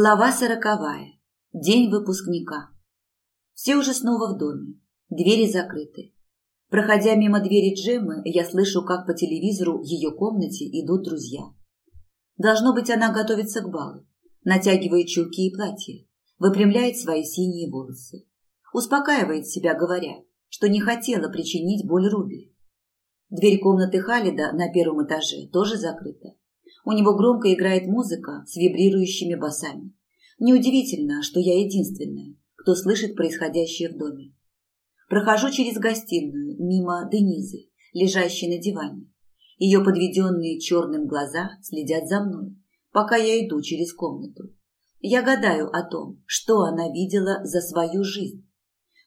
Глава сороковая. День выпускника. Все уже снова в доме. Двери закрыты. Проходя мимо двери Джеммы, я слышу, как по телевизору в ее комнате идут друзья. Должно быть, она готовится к балу. Натягивает чулки и платье. Выпрямляет свои синие волосы. Успокаивает себя, говоря, что не хотела причинить боль Руби. Дверь комнаты Халида на первом этаже тоже закрыта. У него громко играет музыка с вибрирующими басами. Неудивительно, что я единственная, кто слышит происходящее в доме. Прохожу через гостиную, мимо Денизы, лежащей на диване. Ее подведенные черным глаза следят за мной, пока я иду через комнату. Я гадаю о том, что она видела за свою жизнь.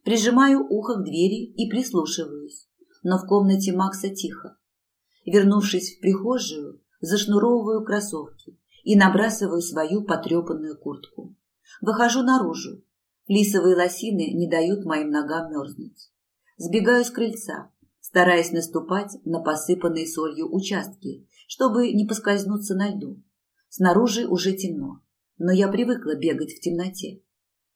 Прижимаю ухо к двери и прислушиваюсь, но в комнате Макса тихо. Вернувшись в прихожую, зашнуровываю кроссовки и набрасываю свою потрепанную куртку. Выхожу наружу. Лисовые лосины не дают моим ногам мерзнуть. Сбегаю с крыльца, стараясь наступать на посыпанные солью участки, чтобы не поскользнуться на льду. Снаружи уже темно, но я привыкла бегать в темноте.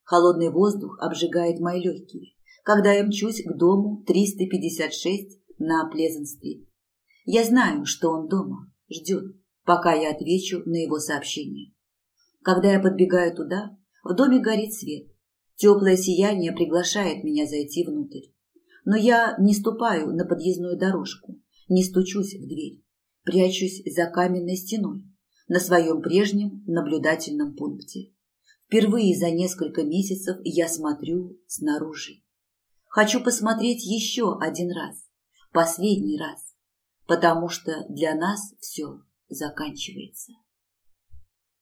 Холодный воздух обжигает мои легкие, когда я мчусь к дому 356 на Плезент-стрит. Я знаю, что он дома, ждет, пока я отвечу на его сообщение. Когда я подбегаю туда, в доме горит свет. Теплое сияние приглашает меня зайти внутрь. Но я не ступаю на подъездную дорожку, не стучусь в дверь, прячусь за каменной стеной на своем прежнем наблюдательном пункте. Впервые за несколько месяцев я смотрю снаружи. Хочу посмотреть еще один раз, последний раз, потому что для нас все заканчивается.